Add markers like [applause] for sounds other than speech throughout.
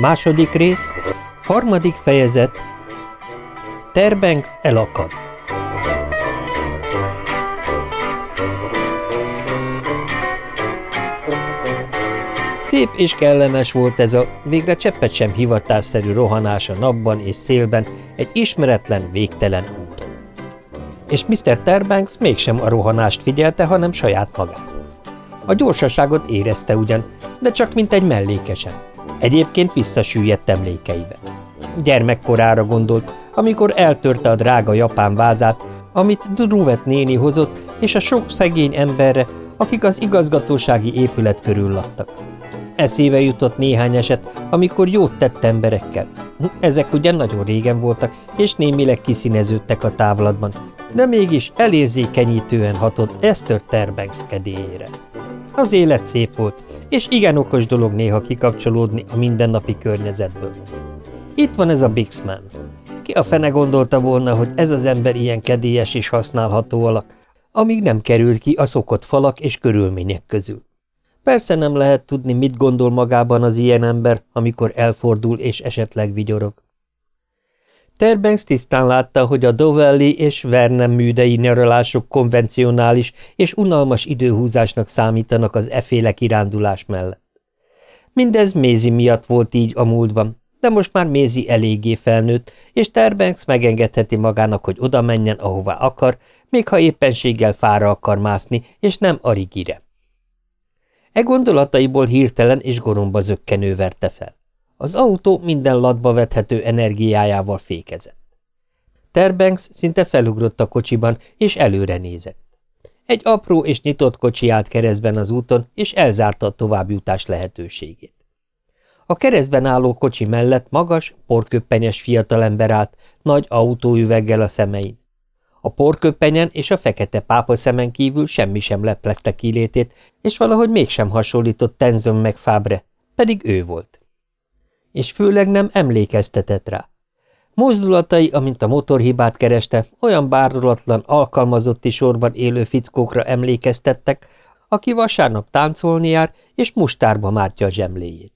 Második rész, harmadik fejezet, Terbanks elakad. Szép és kellemes volt ez a végre cseppet sem hivatásszerű rohanás a napban és szélben egy ismeretlen, végtelen úton. És Mr. Terbanks mégsem a rohanást figyelte, hanem saját magát. A gyorsaságot érezte ugyan, de csak mint egy mellékesen. Egyébként visszasüllyedt emlékeibe. Gyermekkorára gondolt, amikor eltörte a drága japán vázát, amit Druvet néni hozott, és a sok szegény emberre, akik az igazgatósági épület körül laktak. Eszébe jutott néhány eset, amikor jót tett emberekkel. Ezek ugyan nagyon régen voltak, és némileg kiszíneződtek a távlatban, de mégis elérzékenyítően hatott Esther Terbanks kedélyére. Az élet szép volt, és igen okos dolog néha kikapcsolódni a mindennapi környezetből. Itt van ez a Bixman. Ki a fene gondolta volna, hogy ez az ember ilyen kedélyes és használható alak, amíg nem került ki a szokott falak és körülmények közül. Persze nem lehet tudni, mit gondol magában az ilyen ember, amikor elfordul és esetleg vigyorog. Terbanks tisztán látta, hogy a Dovelli és Vernem műdei nyaralások konvencionális és unalmas időhúzásnak számítanak az eféle kirándulás mellett. Mindez Mézi miatt volt így a múltban, de most már Mézi eléggé felnőtt, és Terbanks megengedheti magának, hogy oda menjen, ahová akar, még ha éppenséggel fára akar mászni, és nem arigire. E gondolataiból hirtelen és goromba zökkenő verte fel. Az autó minden latba vethető energiájával fékezett. Terbanks szinte felugrott a kocsiban, és előre nézett. Egy apró és nyitott kocsi állt keresztben az úton, és elzárta a továbbjutás lehetőségét. A keresztben álló kocsi mellett magas, porköppenyes fiatalember állt, nagy autóüveggel a szemein. A porköppenyen és a fekete pápa szemen kívül semmi sem leplezte kilétét, és valahogy mégsem hasonlított Tenzon meg Fabre, pedig ő volt és főleg nem emlékeztetett rá. Mozdulatai, amint a motorhibát kereste, olyan bárulatlan, alkalmazotti sorban élő fickókra emlékeztettek, aki vasárnap táncolni jár, és mustárba mártja a zsemléjét.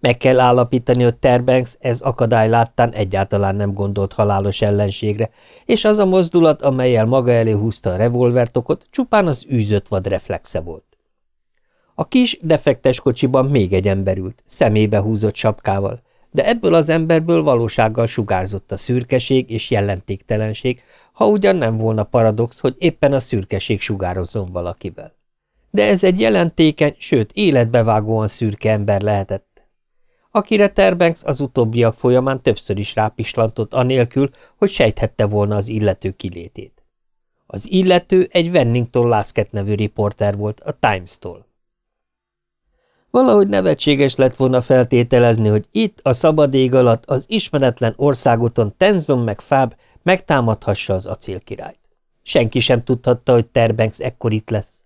Meg kell állapítani, hogy Terbanks ez akadály láttán egyáltalán nem gondolt halálos ellenségre, és az a mozdulat, amelyel maga elé húzta a revolvertokot, csupán az űzött vad reflexe volt. A kis, defektes kocsiban még egy ember ült, szemébe húzott sapkával, de ebből az emberből valósággal sugárzott a szürkeség és jelentéktelenség, ha ugyan nem volna paradox, hogy éppen a szürkeség sugározzon valakivel. De ez egy jelentékeny, sőt életbevágóan szürke ember lehetett, akire Terbanks az utóbbiak folyamán többször is rápislantott anélkül, hogy sejthette volna az illető kilétét. Az illető egy Wennington Lászket nevű riporter volt a Times-tól. Valahogy nevetséges lett volna feltételezni, hogy itt, a szabad ég alatt, az ismeretlen országoton Tenzon meg Fáb megtámadhassa az acélkirályt. Senki sem tudhatta, hogy Terbanks ekkor itt lesz.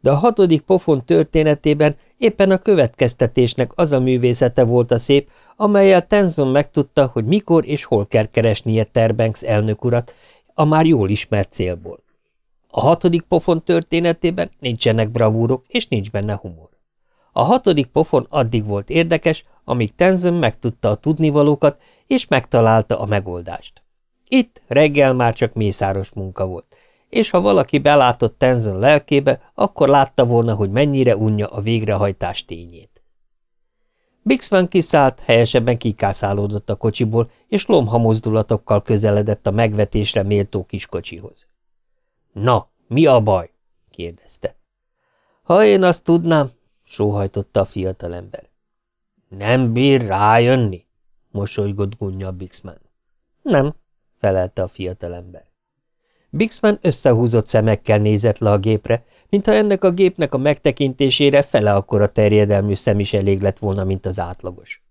De a hatodik pofon történetében éppen a következtetésnek az a művészete volt a szép, amelyel Tenzon megtudta, hogy mikor és hol kell keresnie Terbanks elnök urat, a már jól ismert célból. A hatodik pofon történetében nincsenek bravúrok, és nincs benne humor. A hatodik pofon addig volt érdekes, amíg Tenzin megtudta a tudnivalókat, és megtalálta a megoldást. Itt reggel már csak mészáros munka volt, és ha valaki belátott Tenzin lelkébe, akkor látta volna, hogy mennyire unja a végrehajtás tényét. Bixman kiszállt, helyesebben kikászálódott a kocsiból, és lomha mozdulatokkal közeledett a megvetésre méltó kiskocsihoz. – Na, mi a baj? – kérdezte. – Ha én azt tudnám, sóhajtotta a fiatalember. Nem bír rájönni? mosolygott gunja Bixman. Nem, felelte a fiatalember. Bixman összehúzott szemekkel nézett le a gépre, mintha ennek a gépnek a megtekintésére fele akkora terjedelmű szem is elég lett volna, mint az átlagos.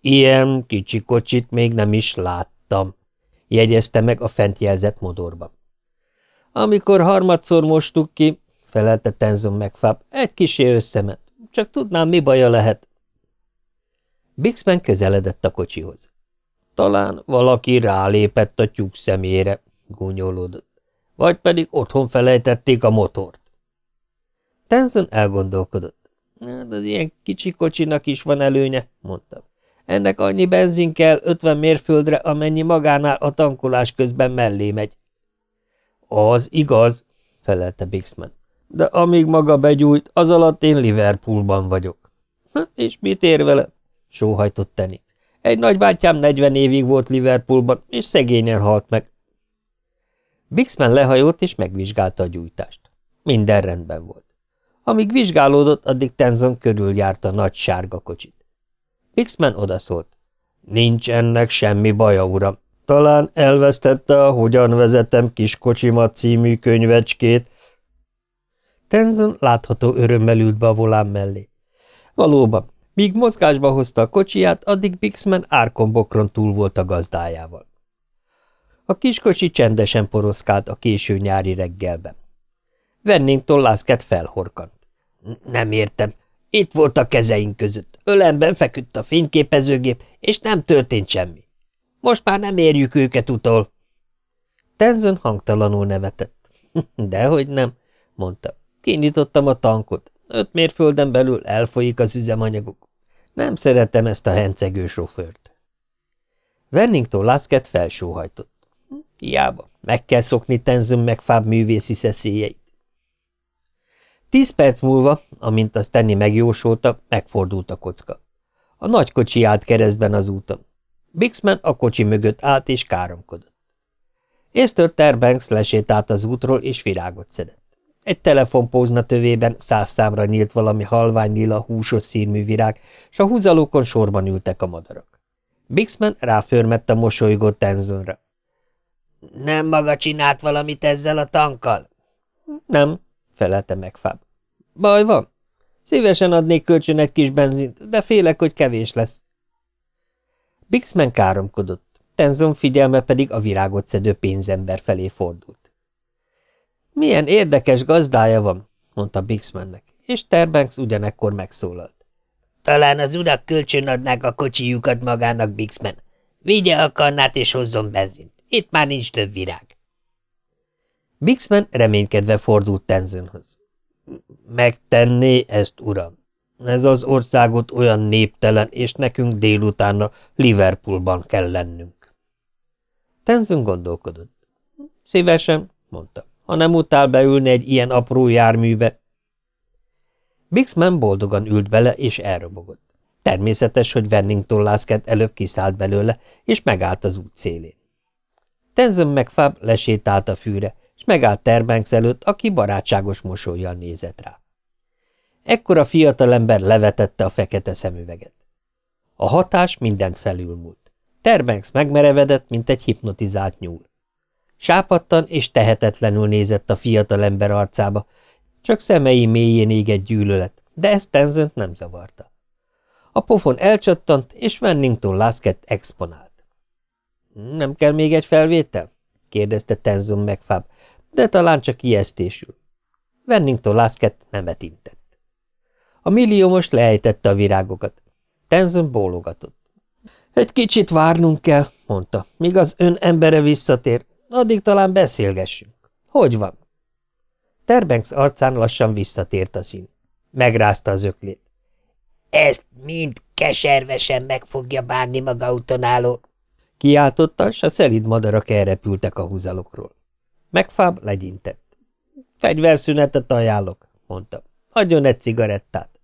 Ilyen kicsi kocsit még nem is láttam, jegyezte meg a fent jelzett modorban. Amikor harmadszor mostuk ki, felelte Tenzon megfáb. Egy kisé összement. Csak tudnám, mi baja lehet. Bixman közeledett a kocsihoz. Talán valaki rálépett a tyúk szemére, gúnyolódott. Vagy pedig otthon felejtették a motort. Tenzon elgondolkodott. Hát az ilyen kicsi kocsinak is van előnye, mondtam. Ennek annyi benzin kell 50 mérföldre, amennyi magánál a tankolás közben mellé megy. Az igaz, felelte Bixman. De amíg maga begyújt, az alatt én Liverpoolban vagyok. És mit ér vele? sóhajtott Tenni. Egy nagybátyám 40 évig volt Liverpoolban, és szegényen halt meg. Bixman lehajolt, és megvizsgálta a gyújtást. Minden rendben volt. Amíg vizsgálódott, addig Tenzon körüljárta a nagy sárga kocsit. Bixman odaszólt. Nincs ennek semmi baja, uram. Talán elvesztette a Hogyan vezetem kis kocsimat című könyvecskét. Tenzon látható örömmel ült be a volán mellé. Valóban, míg mozgásba hozta a kocsiját, addig Bixman árkombokron túl volt a gazdájával. A kiskocsi csendesen poroszkált a késő nyári reggelben. Vennington Lászket felhorkant. Nem értem. Itt volt a kezeink között. Ölemben feküdt a fényképezőgép, és nem történt semmi. Most már nem érjük őket utol. Tenzön hangtalanul nevetett. [laughs] Dehogy nem, mondta. Kinyitottam a tankot. Öt mérfölden belül elfolyik az üzemanyaguk. Nem szeretem ezt a hencegő sofőrt. Vennington Lasket felsóhajtott. Hiába, meg kell szokni Tenzön megfább művészi szeszélyeit. Tíz perc múlva, amint azt tenni megjósolta, megfordult a kocka. A nagy kocsi állt keresztben az úton. Bixman a kocsi mögött állt és káromkodott. Észtör Terbanks lesétált az útról és virágot szedett. Egy telefonpózna tövében száz számra nyílt valami halvány lila húsos színmű virág, s a húzalókon sorban ültek a madarak. Bixman ráförmett a mosolygó Tenzonra. – Nem maga csinált valamit ezzel a tankkal? – Nem, felelte meg Fab. – Baj van? Szívesen adnék kölcsön egy kis benzint, de félek, hogy kevés lesz. Bixman káromkodott, Tenzon figyelme pedig a virágot szedő pénzember felé fordult. Milyen érdekes gazdája van, mondta Bixmannek, és Terbanks ugyanekkor megszólalt. Talán az urak kölcsön adnák a kocsijukat magának, Bixman. Vigye a kannát és hozzon benzint. Itt már nincs több virág. Bixman reménykedve fordult Tenzonhoz. Megtenné ezt, uram. Ez az országot olyan néptelen, és nekünk délutánra Liverpoolban kell lennünk. Tenzon gondolkodott. Szívesen, mondta, ha nem utál beülni egy ilyen apró járműbe. Bixman boldogan ült bele, és elrobogott. Természetes, hogy Vennington Lászket előbb kiszállt belőle, és megállt az út szélén. Tenzon meg Fab lesétált a fűre, és megállt Terbanks előtt, aki barátságos mosolyjal nézett rá. Ekkor a fiatalember levetette a fekete szemüveget. A hatás mindent felülmúlt. Terbanks megmerevedett, mint egy hipnotizált nyúl. Sápadtan és tehetetlenül nézett a fiatalember arcába, csak szemei mélyén égett gyűlölet, de ezt Tenzönt nem zavarta. A pofon elcsattant, és Wennington Lasket exponált. – Nem kell még egy felvétel? – kérdezte Tenzon megfáb, de talán csak ijesztésül. Wennington Lasket nemet intett. A millió most leejtette a virágokat. Tenzon bólogatott. Egy kicsit várnunk kell, mondta, míg az ön embere visszatér, addig talán beszélgessünk. Hogy van? Terbanks arcán lassan visszatért a szín. Megrázta az öklét. Ezt mind keservesen meg fogja bánni maga utonáló. Kiáltotta, s a szelid madarak elrepültek a húzalokról. Megfáb legyintett. Fegyverszünetet ajánlok, mondta. Adjon egy cigarettát.